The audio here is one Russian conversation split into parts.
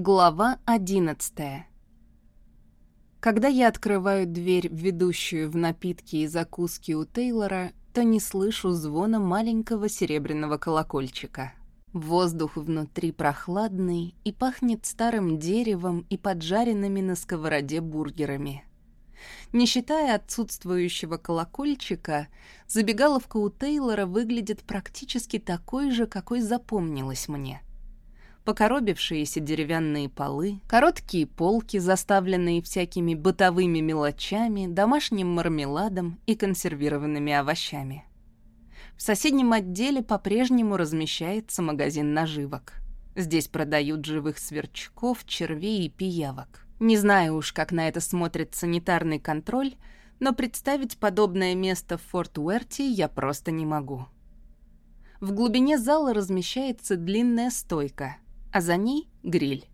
Глава одиннадцатая. Когда я открываю дверь, ведущую в напитки и закуски у Тейлора, то не слышу звона маленького серебряного колокольчика. Воздух внутри прохладный и пахнет старым деревом и поджаренными на сковороде бургерами. Не считая отсутствующего колокольчика, забегаловка у Тейлора выглядит практически такой же, какой запомнилась мне — покоробившиеся деревянные полы, короткие полки, заставленные всякими бытовыми мелочами, домашним мармеладом и консервированными овощами. В соседнем отделе по-прежнему размещается магазин наживок. Здесь продают живых сверчков, червей и пиявок. Не знаю уж, как на это смотрит санитарный контроль, но представить подобное место в Форт Уэрти я просто не могу. В глубине зала размещается длинная стойка — а за ней — гриль.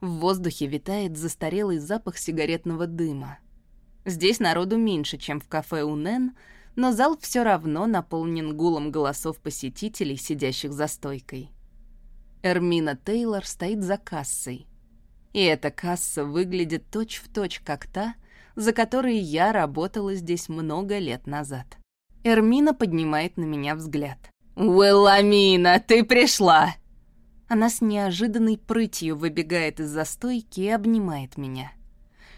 В воздухе витает застарелый запах сигаретного дыма. Здесь народу меньше, чем в кафе у Нэн, но зал все равно наполнен гулом голосов посетителей, сидящих за стойкой. Эрмина Тейлор стоит за кассой. И эта касса выглядит точь-в-точь, точь, как та, за которой я работала здесь много лет назад. Эрмина поднимает на меня взгляд. «Уэлламина, ты пришла!» Она с неожиданной прытью выбегает из застойки и обнимает меня.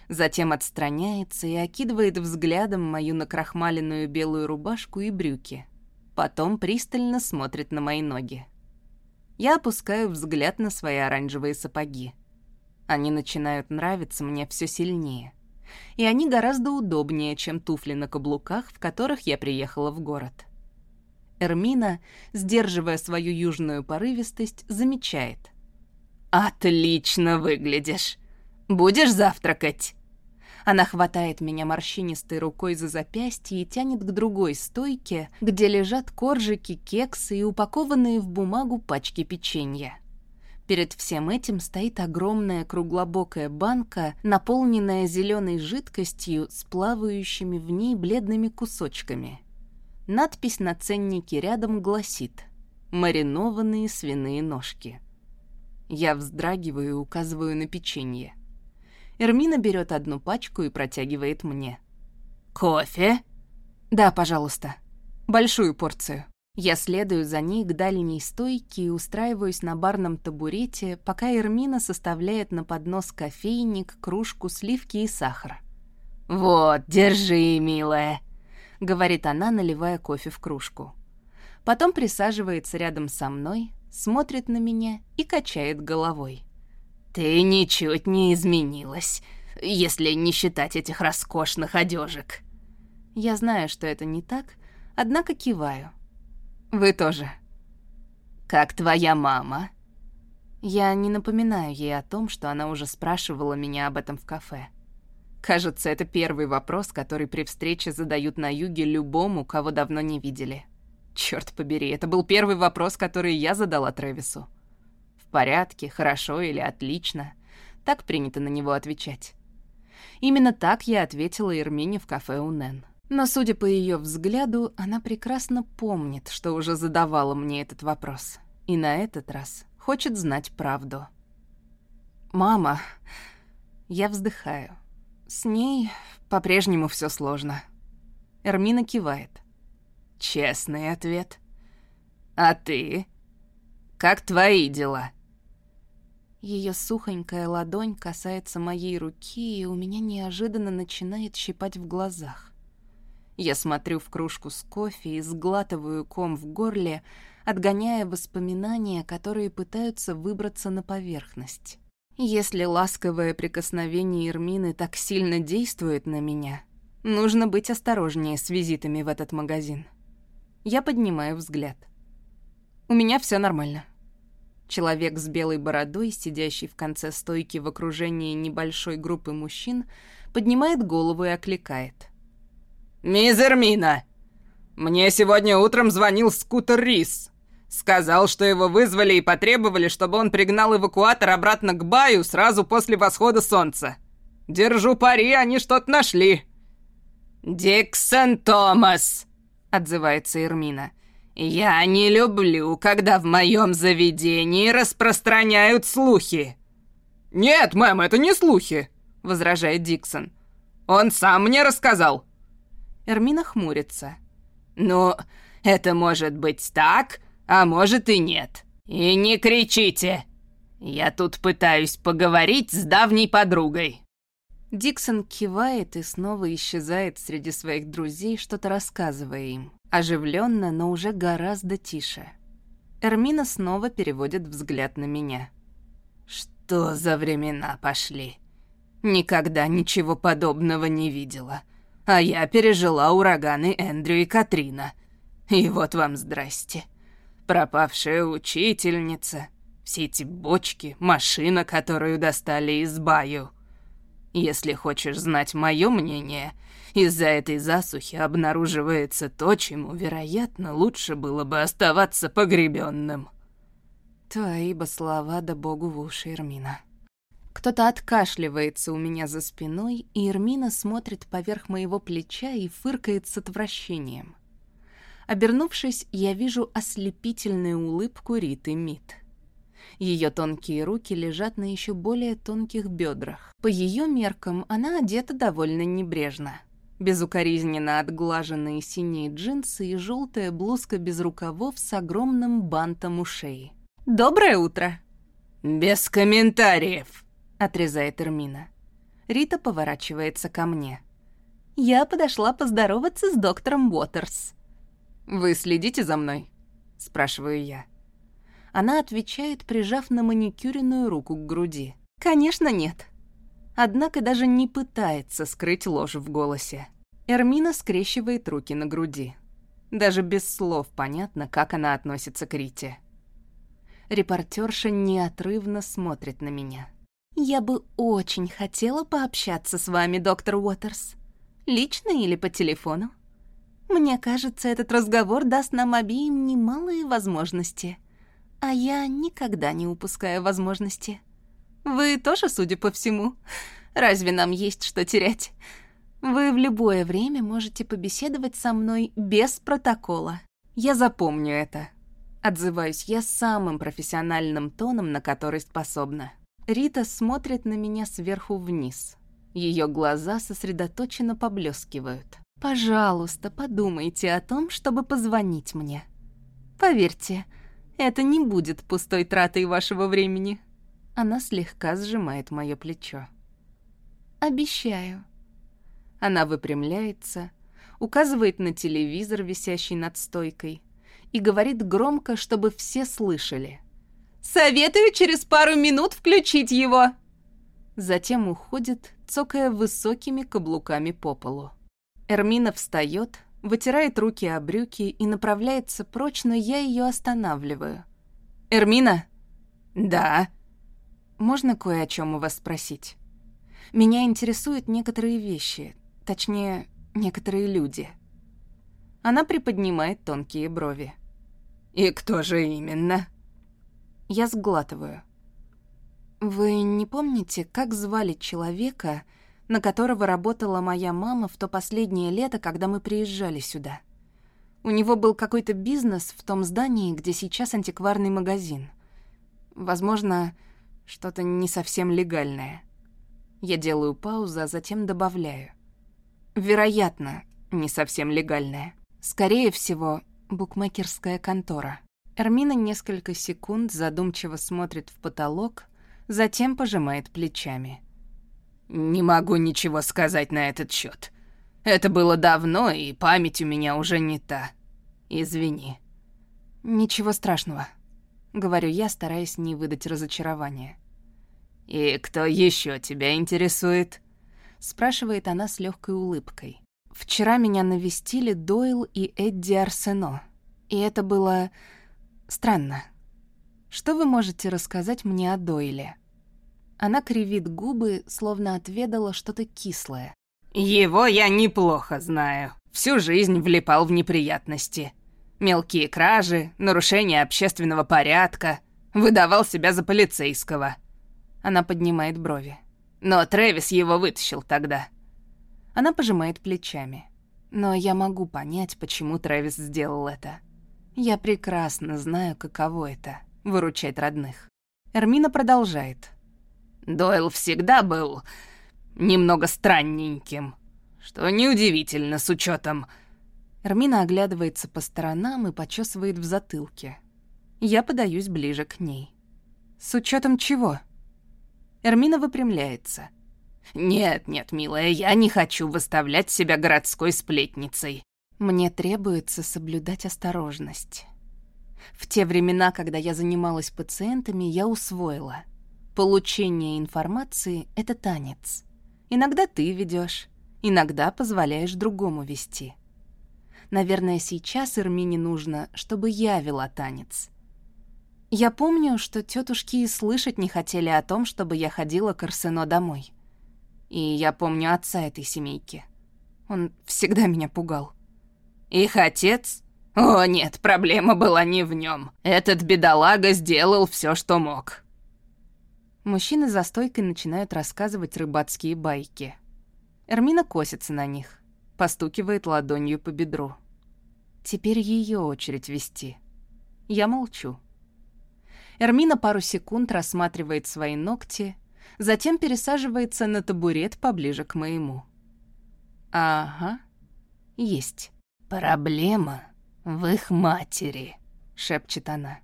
Затем отстраняется и окидывает взглядом мою накрахмаленную белую рубашку и брюки. Потом пристально смотрит на мои ноги. Я опускаю взгляд на свои оранжевые сапоги. Они начинают нравиться мне все сильнее. И они гораздо удобнее, чем туфли на каблуках, в которых я приехала в город. Эрмина, сдерживая свою южную порывистость, замечает. «Отлично выглядишь. Будешь завтракать?» Она хватает меня морщинистой рукой за запястье и тянет к другой стойке, где лежат коржики, кексы и упакованные в бумагу пачки печенья. Перед всем этим стоит огромная круглобокая банка, наполненная зеленой жидкостью с плавающими в ней бледными кусочками. Надпись на ценнике рядом гласит «Маринованные свиные ножки». Я вздрагиваю и указываю на печенье. Эрмина берет одну пачку и протягивает мне. «Кофе?» «Да, пожалуйста. Большую порцию». Я следую за ней к дальней стойке и устраиваюсь на барном табурете, пока Эрмина составляет на поднос кофейник, кружку, сливки и сахар. «Вот, держи, милая», говорит она, наливая кофе в кружку. Потом присаживается рядом со мной, смотрит на меня и качает головой. «Ты ничуть не изменилась, если не считать этих роскошных одежек». Я знаю, что это не так, однако киваю. «Вы тоже». «Как твоя мама?» Я не напоминаю ей о том, что она уже спрашивала меня об этом в кафе. Кажется, это первый вопрос, который при встрече задают на юге любому, кого давно не видели. Черт побери, это был первый вопрос, который я задала Трэвису. В порядке, хорошо или отлично. Так принято на него отвечать. Именно так я ответила Ирмине в кафе у Нэн. Но, судя по ее взгляду, она прекрасно помнит, что уже задавала мне этот вопрос. И на этот раз хочет знать правду. «Мама...» Я вздыхаю. С ней по-прежнему все сложно. Эрмина кивает. Честный ответ. А ты? Как твои дела? Ее сухонькая ладонь касается моей руки, и у меня неожиданно начинает щипать в глазах. Я смотрю в кружку с кофе и сглатываю ком в горле, отгоняя воспоминания, которые пытаются выбраться на поверхность. Если ласковое прикосновение Ирмины так сильно действует на меня, нужно быть осторожнее с визитами в этот магазин. Я поднимаю взгляд. У меня все нормально. Человек с белой бородой, сидящий в конце стойки в окружении небольшой группы мужчин, поднимает голову и окликает. «Мисс Эрмина! Мне сегодня утром звонил скутер Рис. Сказал, что его вызвали и потребовали, чтобы он пригнал эвакуатор обратно к Баю сразу после восхода солнца. Держу пари, они что-то нашли. «Диксон Томас», — отзывается Эрмина. «Я не люблю, когда в моем заведении распространяют слухи». «Нет, мэм, это не слухи», — возражает Диксон. «Он сам мне рассказал». Эрмина хмурится. «Ну, это может быть так, а может и нет. И не кричите. Я тут пытаюсь поговорить с давней подругой». Диксон кивает и снова исчезает среди своих друзей, что-то рассказывая им. Оживленно, но уже гораздо тише. Эрмина снова переводит взгляд на меня. «Что за времена пошли? Никогда ничего подобного не видела. А я пережила ураганы Эндрю и Катрина. И вот вам здрасте. Пропавшая учительница, все эти бочки, машина, которую достали из баю. Если хочешь знать мое мнение, из-за этой засухи обнаруживается то, чему, вероятно, лучше было бы оставаться погребенным. Твои бы слова да богу в уши, Эрмина. Кто-то откашливается у меня за спиной, и Эрмина смотрит поверх моего плеча и фыркает с отвращением. Обернувшись, я вижу ослепительную улыбку Риты Мит. Ее тонкие руки лежат на еще более тонких бедрах. По ее меркам она одета довольно небрежно. Безукоризненно отглаженные синие джинсы и желтая блузка без рукавов с огромным бантом у шеи. «Доброе утро!» «Без комментариев!» — отрезает Эрмина. Рита поворачивается ко мне. «Я подошла поздороваться с доктором Уотерс». «Вы следите за мной?» — спрашиваю я. Она отвечает, прижав на маникюренную руку к груди. «Конечно нет». Однако даже не пытается скрыть ложь в голосе. Эрмина скрещивает руки на груди. Даже без слов понятно, как она относится к Рите. Репортерша неотрывно смотрит на меня. «Я бы очень хотела пообщаться с вами, доктор Уотерс. Лично или по телефону? Мне кажется, этот разговор даст нам обеим немалые возможности. А я никогда не упускаю возможности. Вы тоже, судя по всему. Разве нам есть что терять? Вы в любое время можете побеседовать со мной без протокола. Я запомню это. Отзываюсь я самым профессиональным тоном, на который способна. Рита смотрит на меня сверху вниз. Ее глаза сосредоточенно поблескивают. «Пожалуйста, подумайте о том, чтобы позвонить мне. Поверьте, это не будет пустой тратой вашего времени». Она слегка сжимает мое плечо. «Обещаю». Она выпрямляется, указывает на телевизор, висящий над стойкой, и говорит громко, чтобы все слышали. «Советую через пару минут включить его!» Затем уходит, цокая высокими каблуками по полу. Эрмина встает, вытирает руки о брюки и направляется прочь, но я ее останавливаю. «Эрмина?» «Да?» «Можно кое о чем у вас спросить? Меня интересуют некоторые вещи, Точнее, некоторые люди. Она приподнимает тонкие брови. «И кто же именно?» Я сглатываю. «Вы не помните, как звали человека, на которого работала моя мама в то последнее лето, когда мы приезжали сюда? У него был какой-то бизнес в том здании, где сейчас антикварный магазин. Возможно, что-то не совсем легальное. Я делаю паузу, а затем добавляю. Вероятно, не совсем легальная. Скорее всего, букмекерская контора. Эрмина несколько секунд задумчиво смотрит в потолок, затем пожимает плечами. «Не могу ничего сказать на этот счет. Это было давно, и память у меня уже не та. Извини». «Ничего страшного», — говорю я, стараясь не выдать разочарования. «И кто еще тебя интересует?» спрашивает она с легкой улыбкой. Вчера меня навестили Дойл и Эдди Арсено. И это было странно. Что вы можете рассказать мне о Дойле? Она кривит губы, словно отведала что-то кислое. Его я неплохо знаю. Всю жизнь влипал в неприятности. Мелкие кражи, нарушение общественного порядка. Выдавал себя за полицейского. Она поднимает брови. Но Трэвис его вытащил тогда. Она пожимает плечами. Но я могу понять, почему Трэвис сделал это. Я прекрасно знаю, каково это — выручать родных. Эрмина продолжает. Дойл всегда был немного странненьким, что неудивительно с учетом. Эрмина оглядывается по сторонам и почесывает в затылке. Я подаюсь ближе к ней. С учетом чего? Эрмина выпрямляется. «Нет, нет, милая, я не хочу выставлять себя городской сплетницей». Мне требуется соблюдать осторожность. В те времена, когда я занималась пациентами, я усвоила. Получение информации — это танец. Иногда ты ведешь, иногда позволяешь другому вести. Наверное, сейчас Эрмине нужно, чтобы я вела танец. Я помню, что тетушки и слышать не хотели о том, чтобы я ходила к Арсено домой. И я помню отца этой семейки. Он всегда меня пугал. Их отец? О нет, проблема была не в нем. Этот бедолага сделал все, что мог. Мужчины за стойкой начинают рассказывать рыбацкие байки. Эрмина косится на них, постукивает ладонью по бедру. Теперь ее очередь вести. Я молчу. Эрмина пару секунд рассматривает свои ногти, затем пересаживается на табурет поближе к моему. Ага, есть. «Проблема в их матери», — шепчет она.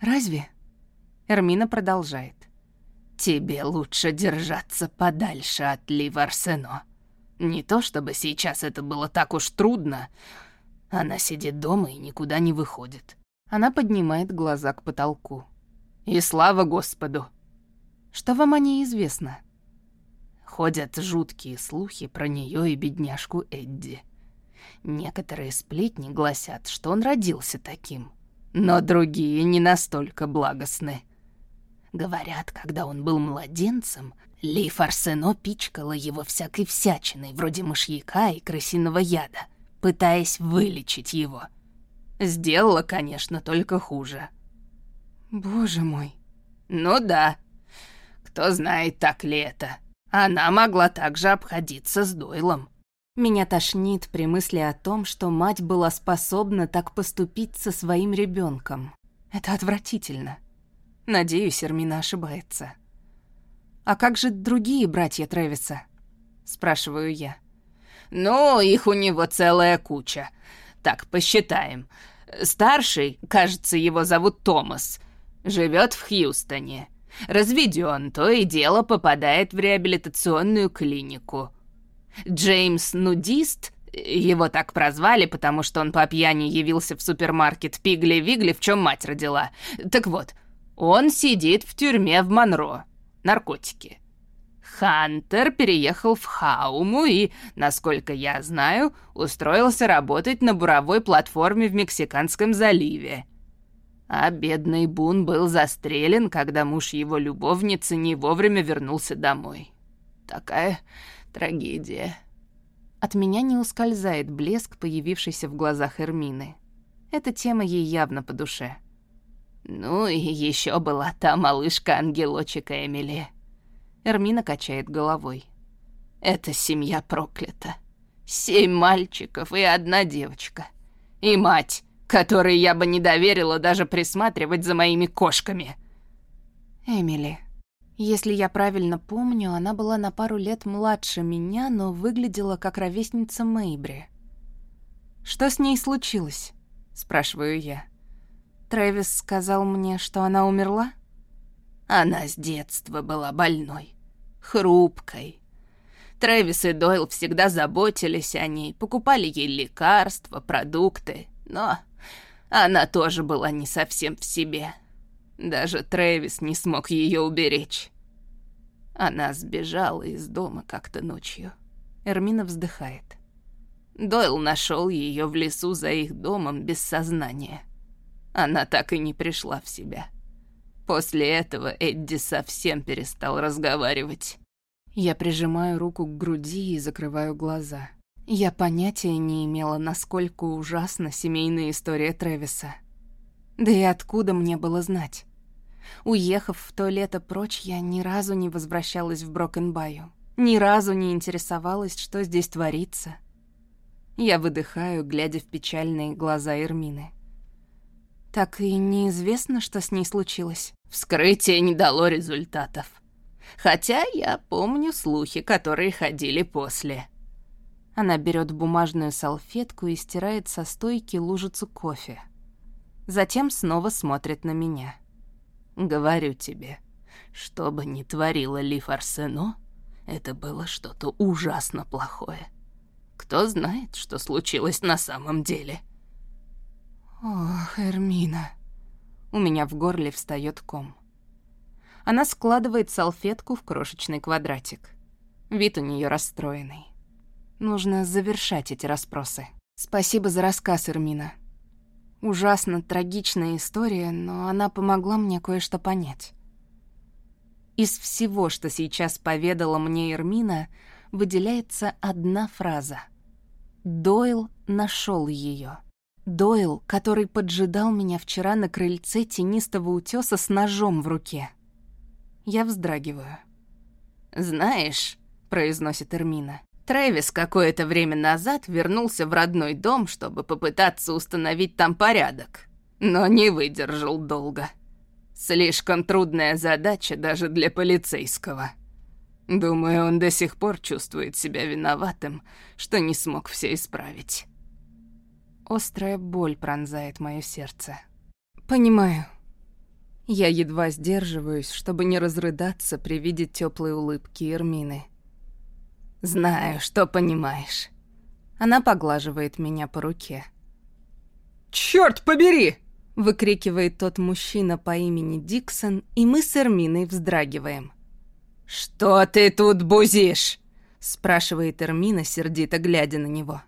«Разве?» Эрмина продолжает. «Тебе лучше держаться подальше от Лив Арсено. Не то чтобы сейчас это было так уж трудно. Она сидит дома и никуда не выходит». Она поднимает глаза к потолку. «И слава Господу!» «Что вам о ней известно?» Ходят жуткие слухи про нее и бедняжку Эдди. Некоторые сплетни гласят, что он родился таким, но другие не настолько благостны. Говорят, когда он был младенцем, Ли Фарсено пичкала его всякой всячиной, вроде мышьяка и крысиного яда, пытаясь вылечить его. Сделала, конечно, только хуже. Боже мой. Ну да. Кто знает, так ли это. Она могла также обходиться с Дойлом. Меня тошнит при мысли о том, что мать была способна так поступить со своим ребенком. Это отвратительно. Надеюсь, Эрмина ошибается. «А как же другие братья Трэвиса?» — спрашиваю я. «Ну, их у него целая куча. Так, посчитаем. Старший, кажется, его зовут Томас, живет в Хьюстоне. Разведен, то и дело попадает в реабилитационную клинику. Джеймс Нудист, его так прозвали, потому что он по пьяни явился в супермаркет Пигли-Вигли, в чем мать родила. Так вот, он сидит в тюрьме в Монро. Наркотики. Хантер переехал в Хауму и, насколько я знаю, устроился работать на буровой платформе в Мексиканском заливе. А бедный Бун был застрелен, когда муж его любовницы не вовремя вернулся домой. Такая Трагедия. От меня не ускользает блеск, появившийся в глазах Эрмины. Эта тема ей явно по душе. Ну и еще была та малышка-ангелочек Эмили. Эрмина качает головой. Эта семья проклята. Семь мальчиков и одна девочка. И мать, которой я бы не доверила даже присматривать за моими кошками. Эмили. Если я правильно помню, она была на пару лет младше меня, но выглядела как ровесница Мэйбри. «Что с ней случилось?» — спрашиваю я. Трэвис сказал мне, что она умерла? Она с детства была больной, хрупкой. Трэвис и Дойл всегда заботились о ней, покупали ей лекарства, продукты, но она тоже была не совсем в себе. Даже Трэвис не смог ее уберечь. Она сбежала из дома как-то ночью. Эрмина вздыхает. Дойл нашел ее в лесу за их домом без сознания. Она так и не пришла в себя. После этого Эдди совсем перестал разговаривать. Я прижимаю руку к груди и закрываю глаза. Я понятия не имела, насколько ужасна семейная история Трэвиса. Да и откуда мне было знать? Уехав в то лето прочь, я ни разу не возвращалась в Брокенбаю. Ни разу не интересовалась, что здесь творится. Я выдыхаю, глядя в печальные глаза Эрмины. Так и неизвестно, что с ней случилось. Вскрытие не дало результатов. Хотя я помню слухи, которые ходили после». Она берет бумажную салфетку и стирает со стойки лужицу кофе. Затем снова смотрит на меня. «Говорю тебе, что бы ни творила Лиф Арсено, это было что-то ужасно плохое. Кто знает, что случилось на самом деле?» «Ох, Эрмина...» У меня в горле встает ком. Она складывает салфетку в крошечный квадратик. Вид у нее расстроенный. Нужно завершать эти расспросы. Спасибо за рассказ, Эрмина. Ужасно трагичная история, но она помогла мне кое-что понять. Из всего, что сейчас поведала мне Эрмина, выделяется одна фраза. Дойл нашел ее. Дойл, который поджидал меня вчера на крыльце тенистого утеса с ножом в руке. Я вздрагиваю. «Знаешь», — произносит Эрмина, Трэвис какое-то время назад вернулся в родной дом, чтобы попытаться установить там порядок, но не выдержал долго. Слишком трудная задача даже для полицейского. Думаю, он до сих пор чувствует себя виноватым, что не смог все исправить. Острая боль пронзает мое сердце. Понимаю. Я едва сдерживаюсь, чтобы не разрыдаться при виде теплой улыбки Эрмины. Знаю, что понимаешь. Она поглаживает меня по руке. «Чёрт побери!» — выкрикивает тот мужчина по имени Диксон, и мы с Эрминой вздрагиваем. «Что ты тут бузишь?» — спрашивает Эрмина, сердито глядя на него.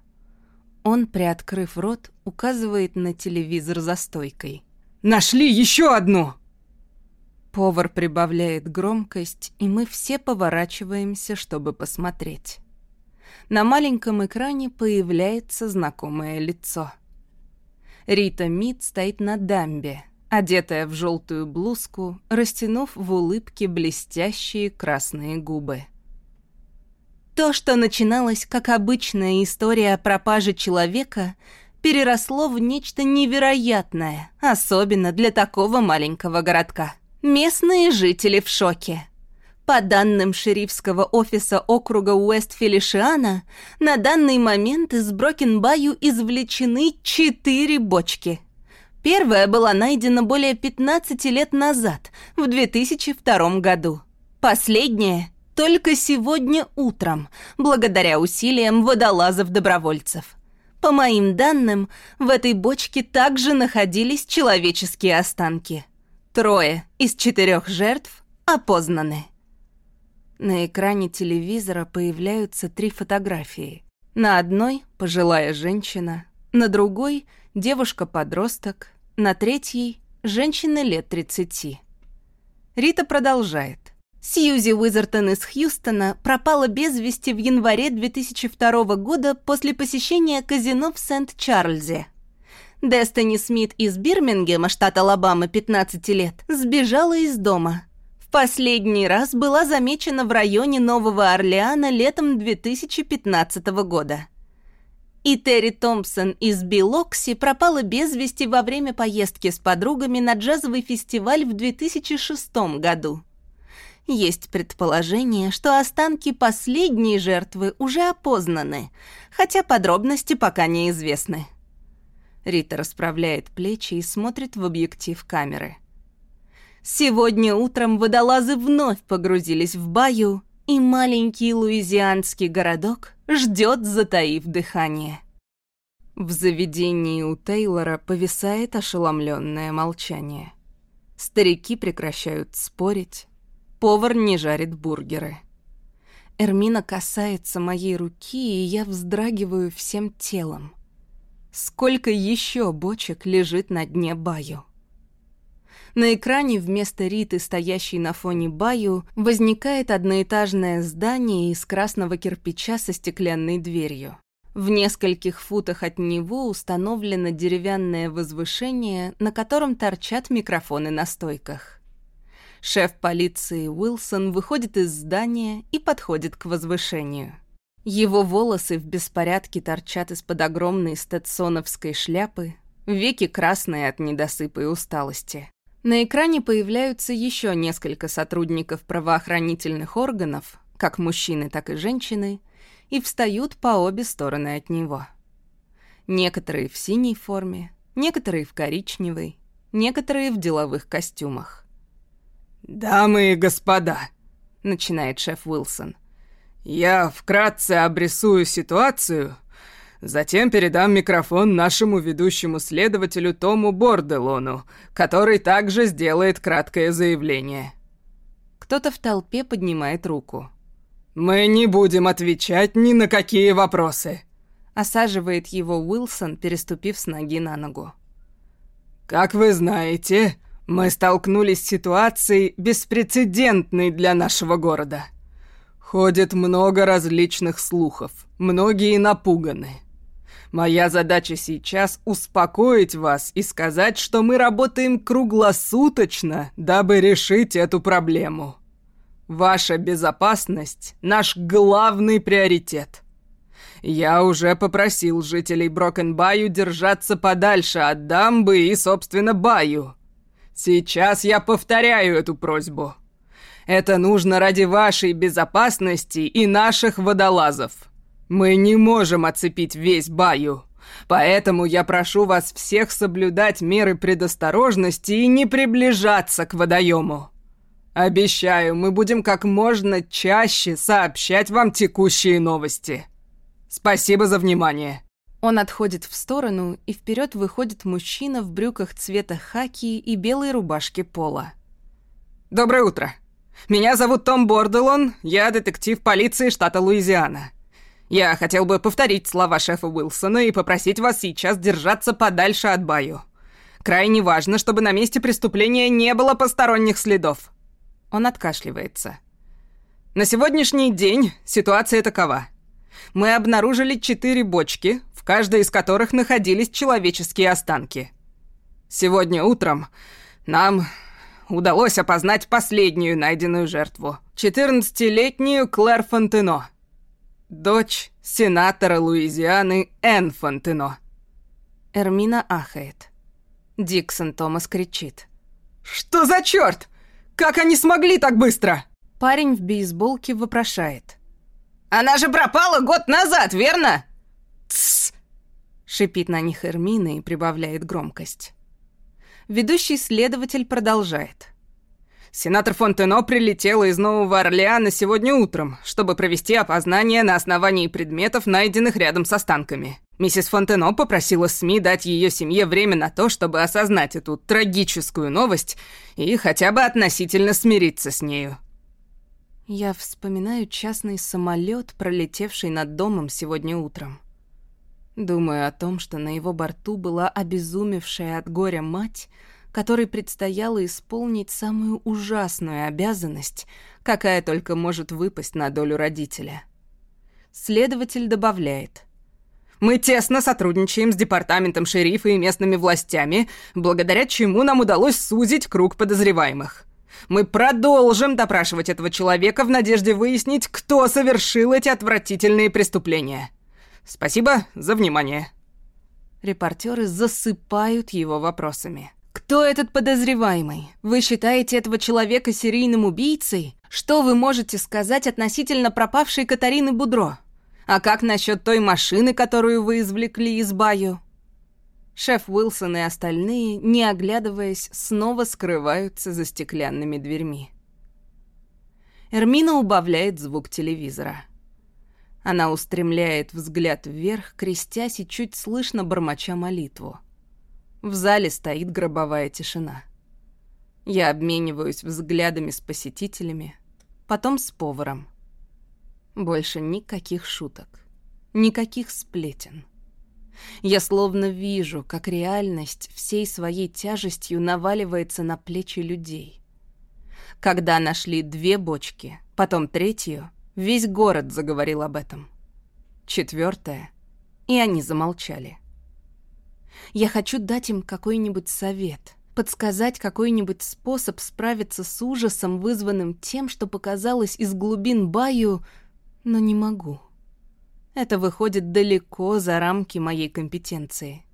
Он, приоткрыв рот, указывает на телевизор за стойкой. «Нашли еще одну!» Повар прибавляет громкость, и мы все поворачиваемся, чтобы посмотреть. На маленьком экране появляется знакомое лицо. Рита Мид стоит на дамбе, одетая в желтую блузку, растянув в улыбке блестящие красные губы. То, что начиналось как обычная история о пропаже человека, переросло в нечто невероятное, особенно для такого маленького городка. Местные жители в шоке. По данным шерифского офиса округа Уэст-Фелишиана, на данный момент из Брокенбаю извлечены четыре бочки. Первая была найдена более 15 лет назад, в 2002 году. Последняя только сегодня утром, благодаря усилиям водолазов-добровольцев. По моим данным, в этой бочке также находились человеческие останки. Трое из четырех жертв опознаны. На экране телевизора появляются три фотографии. На одной – пожилая женщина, на другой – девушка-подросток, на третьей – женщина лет 30. Рита продолжает. Сьюзи Уизертон из Хьюстона пропала без вести в январе 2002 года после посещения казино в Сент-Чарльзе. Дестини Смит из Бирмингема, штат Алабама, 15 лет, сбежала из дома. В последний раз была замечена в районе Нового Орлеана летом 2015 года. И Терри Томпсон из Билокси пропала без вести во время поездки с подругами на джазовый фестиваль в 2006 году. Есть предположение, что останки последней жертвы уже опознаны, хотя подробности пока неизвестны. Рита расправляет плечи и смотрит в объектив камеры. Сегодня утром водолазы вновь погрузились в баю, и маленький луизианский городок ждет, затаив дыхание. В заведении у Тейлора повисает ошеломленное молчание. Старики прекращают спорить, Повар не жарит бургеры. Эрмина касается моей руки, и я вздрагиваю всем телом. Сколько еще бочек лежит на дне Баю? На экране вместо Риты, стоящей на фоне Баю, возникает одноэтажное здание из красного кирпича со стеклянной дверью. В нескольких футах от него установлено деревянное возвышение, на котором торчат микрофоны на стойках. Шеф полиции Уилсон выходит из здания и подходит к возвышению. Его волосы в беспорядке торчат из-под огромной стетсоновской шляпы, веки красные от недосыпа и усталости. На экране появляются еще несколько сотрудников правоохранительных органов, как мужчины, так и женщины, и встают по обе стороны от него. Некоторые в синей форме, некоторые в коричневой, некоторые в деловых костюмах. «Дамы и господа», — начинает шеф Уилсон, — «я вкратце обрисую ситуацию, затем передам микрофон нашему ведущему следователю Тому Борделону, который также сделает краткое заявление». Кто-то в толпе поднимает руку. «Мы не будем отвечать ни на какие вопросы», — осаживает его Уилсон, переступив с ноги на ногу. «Как вы знаете, мы столкнулись с ситуацией, беспрецедентной для нашего города. Ходит много различных слухов, многие напуганы. Моя задача сейчас успокоить вас и сказать, что мы работаем круглосуточно, дабы решить эту проблему. Ваша безопасность — наш главный приоритет. Я уже попросил жителей Брокенбаю держаться подальше от дамбы и, собственно, Баю. Сейчас я повторяю эту просьбу. Это нужно ради вашей безопасности и наших водолазов. Мы не можем оцепить весь Баю. Поэтому я прошу вас всех соблюдать меры предосторожности и не приближаться к водоему. Обещаю, мы будем как можно чаще сообщать вам текущие новости. Спасибо за внимание. Он отходит в сторону, и вперед выходит мужчина в брюках цвета хаки и белой рубашке пола. «Доброе утро. Меня зовут Том Борделон, я детектив полиции штата Луизиана. Я хотел бы повторить слова шефа Уилсона и попросить вас сейчас держаться подальше от Баю. Крайне важно, чтобы на месте преступления не было посторонних следов». Он откашливается. «На сегодняшний день ситуация такова» мы обнаружили четыре бочки, каждой из которых находились человеческие останки. Сегодня утром нам удалось опознать последнюю найденную жертву. 14-летнюю Клэр Фонтено. Дочь сенатора Луизианы Энн Фонтено. Эрмина ахает. Диксон Томас кричит. «Что за черт? Как они смогли так быстро?» Парень в бейсболке вопрошает. «Она же пропала год назад, верно?» «Тссс! Шипит на них Эрмина и прибавляет громкость. Ведущий следователь продолжает. Сенатор Фонтено прилетела из Нового Орлеана сегодня утром, чтобы провести опознание на основании предметов, найденных рядом с останками. Миссис Фонтено попросила СМИ дать ее семье время на то, чтобы осознать эту трагическую новость и хотя бы относительно смириться с нею. Я вспоминаю частный самолет, пролетевший над домом сегодня утром. Думаю о том, что на его борту была обезумевшая от горя мать, которой предстояло исполнить самую ужасную обязанность, какая только может выпасть на долю родителя. Следователь добавляет. «Мы тесно сотрудничаем с департаментом шерифа и местными властями, благодаря чему нам удалось сузить круг подозреваемых. Мы продолжим допрашивать этого человека в надежде выяснить, кто совершил эти отвратительные преступления». Спасибо за внимание. Репортеры засыпают его вопросами. Кто этот подозреваемый? Вы считаете этого человека серийным убийцей? Что вы можете сказать относительно пропавшей Катарины Будро? А как насчет той машины, которую вы извлекли из баю? Шеф Уилсон и остальные, не оглядываясь, снова скрываются за стеклянными дверьми. Эрмина убавляет звук телевизора. Она устремляет взгляд вверх, крестясь и чуть слышно бормоча молитву. В зале стоит гробовая тишина. Я обмениваюсь взглядами с посетителями, потом с поваром. Больше никаких шуток, никаких сплетен. Я словно вижу, как реальность всей своей тяжестью наваливается на плечи людей. Когда нашли две бочки, потом третью — Весь город заговорил об этом. Четвертое. И они замолчали. Я хочу дать им какой-нибудь совет, подсказать какой-нибудь способ справиться с ужасом, вызванным тем, что показалось из глубин Баю, но не могу. Это выходит далеко за рамки моей компетенции.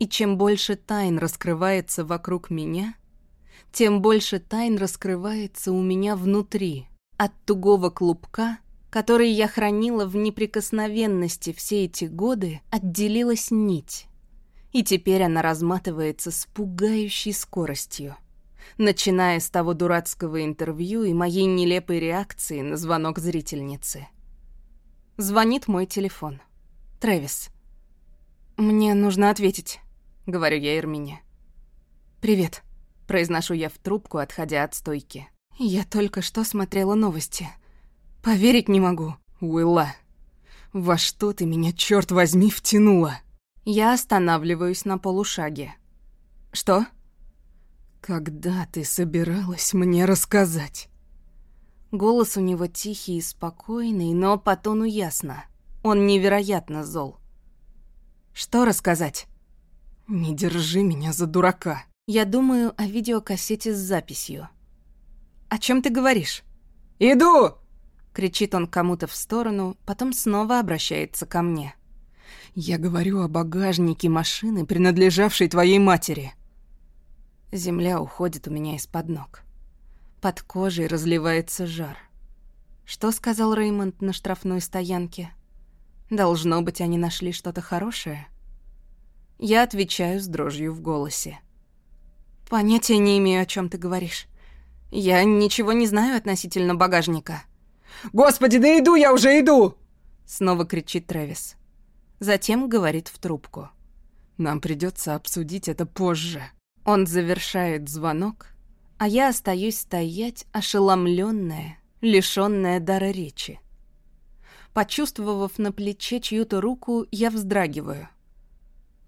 И чем больше тайн раскрывается вокруг меня, тем больше тайн раскрывается у меня внутри. От тугого клубка, который я хранила в неприкосновенности все эти годы, отделилась нить. И теперь она разматывается с пугающей скоростью. Начиная с того дурацкого интервью и моей нелепой реакции на звонок зрительницы. Звонит мой телефон. Трэвис. «Мне нужно ответить», — говорю я Эрмине. «Привет», — произношу я в трубку, отходя от стойки. «Я только что смотрела новости. Поверить не могу». «Уилла, во что ты меня, черт возьми, втянула?» Я останавливаюсь на полушаге. «Что?» «Когда ты собиралась мне рассказать?» Голос у него тихий и спокойный, но по тону ясно. Он невероятно зол. «Что рассказать?» «Не держи меня за дурака». Я думаю о видеокассете с записью. «О чем ты говоришь?» «Иду!» — кричит он кому-то в сторону, потом снова обращается ко мне. «Я говорю о багажнике машины, принадлежавшей твоей матери». Земля уходит у меня из-под ног. Под кожей разливается жар. Что сказал Реймонд на штрафной стоянке? Должно быть, они нашли что-то хорошее. Я отвечаю с дрожью в голосе. Понятия не имею, о чем ты говоришь. Я ничего не знаю относительно багажника. «Господи, да иду я уже, иду!» Снова кричит Трэвис. Затем говорит в трубку. «Нам придется обсудить это позже». Он завершает звонок, а я остаюсь стоять, ошеломленная, лишённая дара речи. Почувствовав на плече чью-то руку, я вздрагиваю.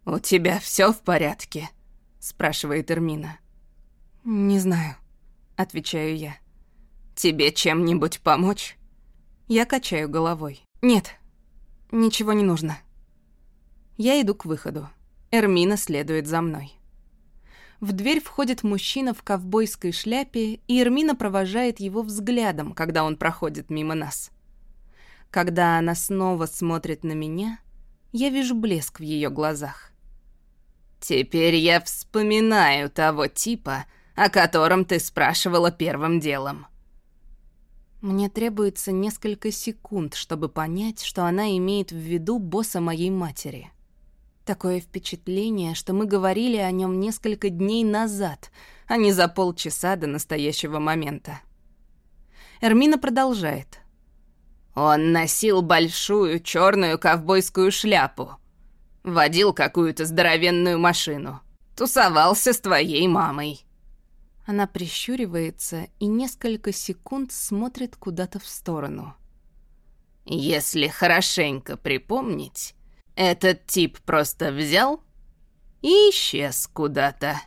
«У тебя все в порядке?» — спрашивает Эрмина. «Не знаю», — отвечаю я. «Тебе чем-нибудь помочь?» Я качаю головой. «Нет, ничего не нужно». Я иду к выходу. Эрмина следует за мной. В дверь входит мужчина в ковбойской шляпе, и Эрмина провожает его взглядом, когда он проходит мимо нас. Когда она снова смотрит на меня, я вижу блеск в ее глазах. «Теперь я вспоминаю того типа, о котором ты спрашивала первым делом». Мне требуется несколько секунд, чтобы понять, что она имеет в виду босса моей матери. Такое впечатление, что мы говорили о нем несколько дней назад, а не за полчаса до настоящего момента. Эрмина продолжает. Он носил большую черную ковбойскую шляпу. Водил какую-то здоровенную машину. Тусовался с твоей мамой. Она прищуривается и несколько секунд смотрит куда-то в сторону. Если хорошенько припомнить, этот тип просто взял и исчез куда-то.